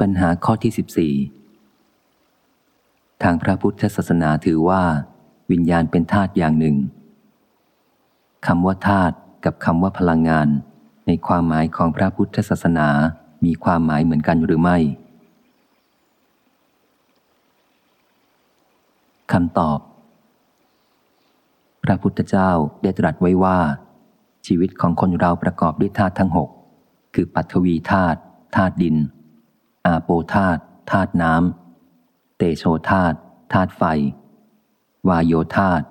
ปัญหาข้อที่ 14 ทางพระพุทธศาสนาถือว่า วิญญาณเป็นธาตุอย่างหนึ่งคำว่าธาตุกับคำว่าพลังงาน ในความหมายของพระพุทธศาสนามีความหมายเหมือนกันหรือไม่คำตอบ พระพุทธเจ้าได้ตรัสไว้ว่า ชีวิตของคนเราประกอบด้วยธาตุทั้งหกคือปัทวีธาตุธาตุดิน อาโปธาตุธาตุน้ำเตโชธาตุธาตุไฟ วายโยธาตุ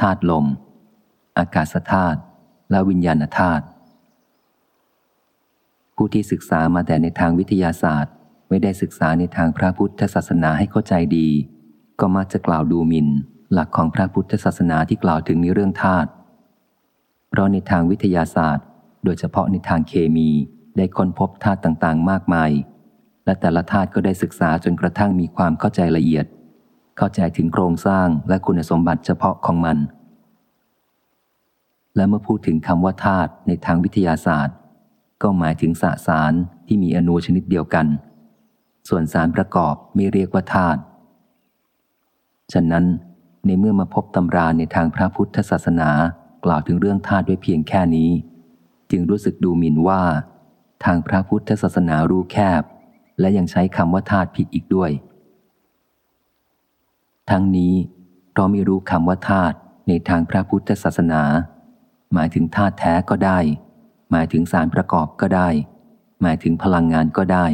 ธาตุลม อากาศธาตุและวิญญาณธาตุผู้ที่ศึกษามาแต่ในทางวิทยาศาสตร์ ไม่ได้ศึกษาในทางพระพุทธศาสนาให้เข้าใจดี ก็มักจะกล่าวดูหมิน่น หลักของพระพุทธศาสนาที่กล่าวถึงในเรื่องธาตุเพราะในทางวิทยาศาสตร์ โดยเฉพาะในทางเคมีได้ค้นพบธาตุต่างๆ มากมาย และแต่ละธาตุก็ได้ศึกษาจนกระทั่งมีความเข้าใจละเอียด เข้าใจถึงโครงสร้างและคุณสมบัติเฉพาะของมัน และเมื่อพูดถึงคำว่าธาตุในทางวิทยาศาสตร์ ก็หมายถึงสสารที่มีอนูชนิดเดียวกัน ส่วนสารประกอบไม่เรียกว่าธาตุฉะนั้นในเมื่อมาพบตำราในทางพระพุทธศาสนา กล่าวถึงเรื่องธาตุด้วยเพียงแค่นี้ จึงรู้สึกดูหมิ่นว่า ทางพระพุทธศาสนารู้แคบ และยังใช้คำว่าธาตุผิดอีกด้วย ทั้งนี้เราไม่รู้คำว่าธาตุในทางพระพุทธศาสนา หมายถึงธาตุแท้ก็ได้ หมายถึงสารประกอบก็ได้ หมายถึงพลังงานก็ได้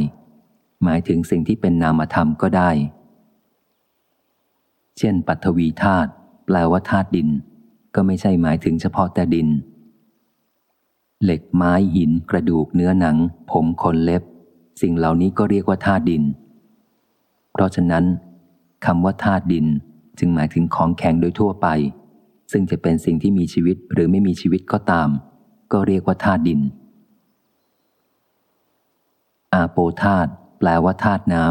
หมายถึงสิ่งที่เป็นนามธรรมก็ได้ เช่น ปัทวีธาตุแปลว่าธาตุดิน ก็ไม่ใช่หมายถึงเฉพาะแต่ดิน เหล็กไม้หินกระดูกเนื้อหนัง ผมขนเล็บ สิ่งเหล่านี้ก็เรียกว่าธาตุดิน เพราะฉะนั้นคำว่าธาตุดินจึงหมายถึงของแข็งโดยทั่วไป ซึ่งจะเป็นสิ่งที่มีชีวิตหรือไม่มีชีวิตก็ตาม ก็เรียกว่าธาตุดิน อาโปธาตุแปลว่าธาตุน้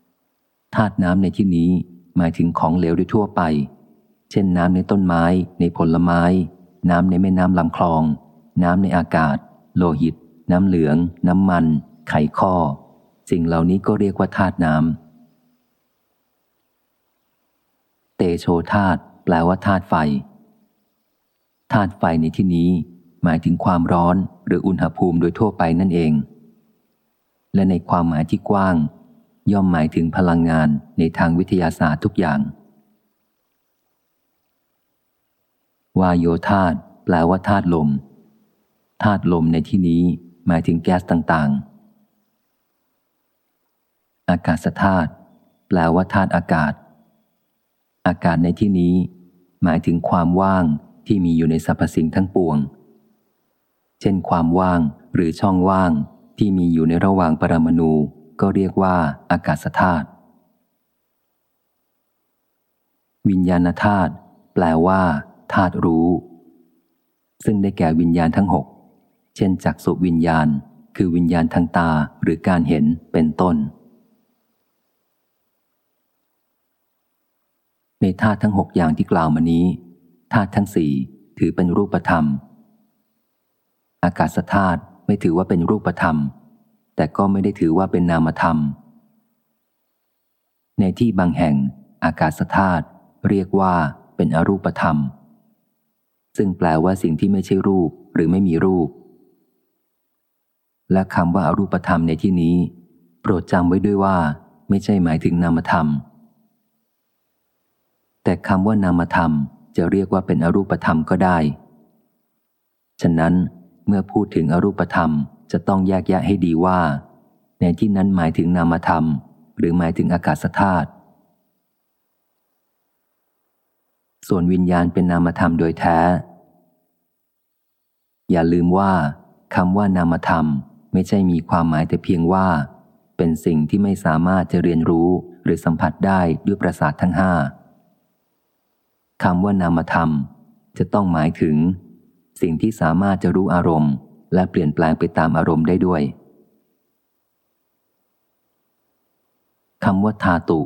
ำธาตุน้ำในที่นี้หมายถึงของเหลวโดยทั่วไป เช่นน้ำในต้นไม้ ในผลไม้ น้ำในแม่น้ำลำคลอง น้ำในอากาศ โลหิต น้ำเหลือง น้ำมัน ไขข้อ สิ่งเหล่านี้ก็เรียกว่าธาตุน้ำ เตโชธาตุแปลว่าธาตุไฟ ธาตุไฟในที่นี้ หมายถึงความร้อนหรืออุณหภูมิโดยทั่วไปนั่นเอง และในความหมายที่กว้าง ย่อมหมายถึงพลังงานในทางวิทยาศาสตร์ทุกอย่าง วายโยธาตุแปลว่าธาตุลมธาตุลมในที่นี้หมายถึงแก๊สต่างๆ อากาศธาตุแปลว่าธาตุอากาศ อากาศในที่นี้ หมายถึงความว่างที่มีอยู่ในสรรพสิ่งทั้งปวง เช่น ความว่างหรือช่องว่างที่มีอยู่ในระหว่างปรมาณูก็เรียกว่าอากาศธาตุวิญญาณธาตุแปลว่าธาตุรู้ ซึ่งได้แก่วิญญาณทั้งหกเช่นจักสุวิญญาณ คือวิญญาณทางตาหรือการเห็นเป็นต้น ในธาตุทั้งหกอย่างที่กล่าวมานี้ธาตุทั้งสี่ถือเป็นรูปธรรม อากาศธาตุไม่ถือว่าเป็นรูปธรรม แต่ก็ไม่ได้ถือว่าเป็นนามธรรม ในที่บางแห่ง อากาศธาตุเรียกว่าเป็นอรูปธรรม ซึ่งแปลว่าสิ่งที่ไม่ใช่รูปหรือไม่มีรูป และคำว่าอารูปธรรมในที่นี้ โปรดจำไว้ด้วยว่า ไม่ใช่หมายถึงนามธรรม แต่คำว่านามธรรมจะเรียกว่าเป็นอรูปธรรมก็ได้ ฉะนั้นเมื่อพูดถึงอรูปธรรมจะต้องแยกแยะให้ดีว่า ในที่นั้นหมายถึงนามธรรม หรือหมายถึงอากาศธาตุส่วนวิญญาณเป็นนามธรรมโดยแท้ อย่าลืมว่าคำว่านามธรรมไม่ใช่มีความหมายแต่เพียงว่า เป็นสิ่งที่ไม่สามารถจะเรียนรู้หรือสัมผัสได้ด้วยประสาททั้งห้า คำว่านามธรรม จะต้องหมายถึง สิ่งที่สามารถจะรู้อารมณ์ และเปลี่ยนแปลงไปตามอารมณ์ได้ด้วยคำว่าธาตุ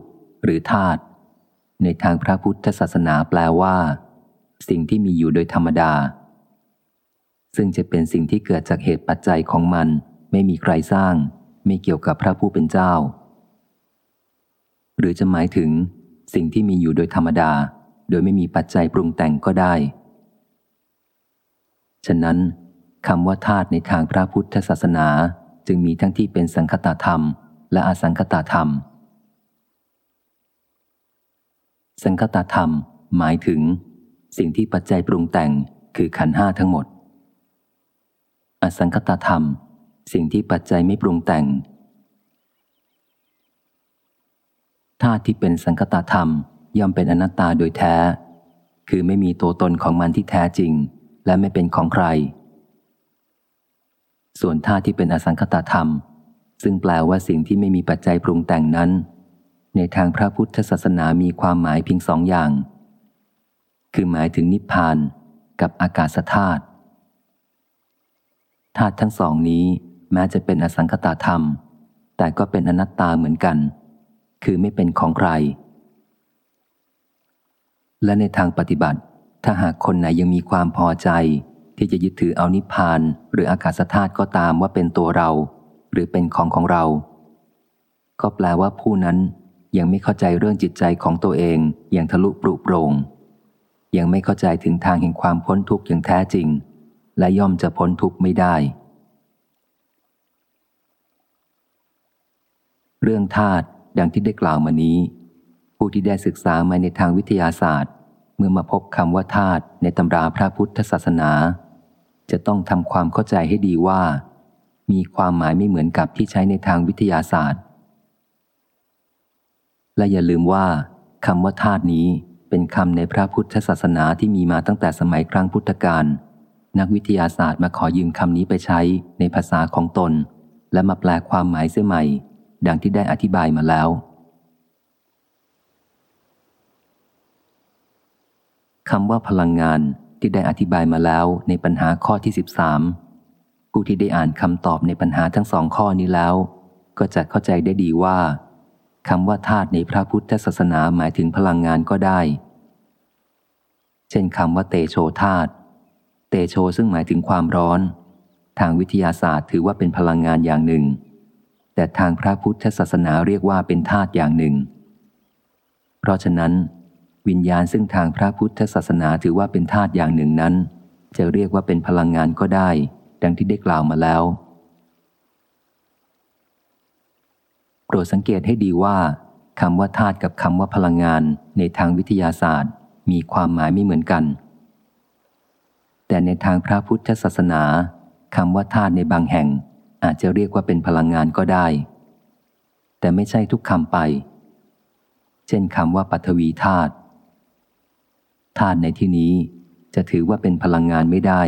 หรือธาตุในทางพระพุทธศาสนาแปลว่า สิ่งที่มีอยู่โดยธรรมดา ซึ่งจะเป็นสิ่งที่เกิดจากเหตุปัจจัยของมัน ไม่มีใครสร้าง ไม่เกี่ยวกับพระผู้เป็นเจ้า หรือจะหมายถึง สิ่งที่มีอยู่โดยธรรมดา โดยไม่มีปัจจัยปรุงแต่งก็ได้ ฉะนั้นคำว่าธาตุในทางพระพุทธศาสนาจึงมีทั้งที่เป็นสังคตธรรม และอสังคตธรรม สังคตธรรมหมายถึง สิ่งที่ปัจจัยปรุงแต่งคือขันห้าทั้งหมด อสังคตธรรม สิ่งที่ปัจจัยไม่ปรุงแต่งธาตุที่เป็นสังคตธรรม ย่อมเป็นอนัตตาโดยแท้ คือไม่มีตัวตนของมันที่แท้จริง และไม่เป็นของใคร ส่วนธาตุที่เป็นอสังคตธรรม ซึ่งแปลว่าสิ่งที่ไม่มีปัจจัยปรุงแต่งนั้น ในทางพระพุทธศาสนามีความหมายเพียงสองอย่าง คือหมายถึงนิพพานกับอากาศธาตุธาตุทั้งสองนี้แม้จะเป็นอสังคตธรรม แต่ก็เป็นอนัตตาเหมือนกัน คือไม่เป็นของใคร และในทางปฏิบัติ ถ้าหากคนไหนยังมีความพอใจ ที่จะยึดถือเอานิพพาน หรืออากาศธาตุก็ตามว่าเป็นตัวเรา หรือเป็นของของเรา ก็แปลว่าผู้นั้นยังไม่เข้าใจเรื่องจิตใจของตัวเองอย่างทะลุปรุโปรง ยังไม่เข้าใจถึงทางแห่งความพ้นทุกข์อย่างแท้จริง และย่อมจะพ้นทุกข์ไม่ได้ เรื่องธาตุดังที่ได้กล่าวมานี้ ผู้ที่ได้ศึกษามาในทางวิทยาศาสตร์ เมื่อมาพบคำว่าธาตุในตำราพระพุทธศาสนา จะต้องทำความเข้าใจให้ดีว่า มีความหมายไม่เหมือนกับที่ใช้ในทางวิทยาศาสตร์ และอย่าลืมว่าคำว่าธาตุนี้เป็นคำในพระพุทธศาสนาที่มีมาตั้งแต่สมัยครั้งพุทธกาลนักวิทยาศาสตร์มาขอยืมคำนี้ไปใช้ในภาษาของตน และมาแปลความหมายเสียใหม่ ดังที่ได้อธิบายมาแล้ว คำว่าพลังงานที่ได้อธิบายมาแล้วในปัญหาข้อที่ 13 ผู้ที่ได้อ่านคำตอบในปัญหาทั้งสองข้อนี้แล้ว ก็จะเข้าใจได้ดีว่าคำว่าธาตุในพระพุทธศาสนาหมายถึงพลังงานก็ได้ เช่นคำว่าเตโชธาตุเตโชซึ่งหมายถึงความร้อน ทางวิทยาศาสตร์ถือว่าเป็นพลังงานอย่างหนึ่ง แต่ทางพระพุทธศาสนาเรียกว่าเป็นธาตุอย่างหนึ่ง เพราะฉะนั้น วิญญาณซึ่งทางพระพุทธศาสนาถือว่าเป็นธาตุอย่างหนึ่งนั้น จะเรียกว่าเป็นพลังงานก็ได้ ดังที่ได้กล่าวมาแล้ว โปรดสังเกตให้ดีว่าคำว่าธาตุกับคำว่าพลังงานในทางวิทยาศาสตร์ มีความหมายไม่เหมือนกัน แต่ในทางพระพุทธศาสนาคำว่าธาตุในบางแห่ง อาจจะเรียกว่าเป็นพลังงานก็ได้ แต่ไม่ใช่ทุกคำไป เช่นคำว่าปัทวีธาตุ ธาตุในที่นี้จะถือว่าเป็นพลังงานไม่ได้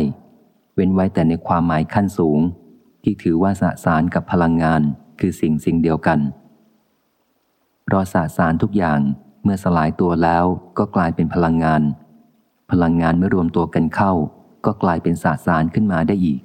เว้นไว้แต่ในความหมายขั้นสูง ที่ถือว่าสสารกับพลังงานคือสิ่งสิ่งเดียวกัน เพราะสสารทุกอย่างเมื่อสลายตัวแล้วก็กลายเป็นพลังงาน พลังงานเมื่อรวมตัวกันเข้า ก็กลายเป็นสสารขึ้นมาได้อีก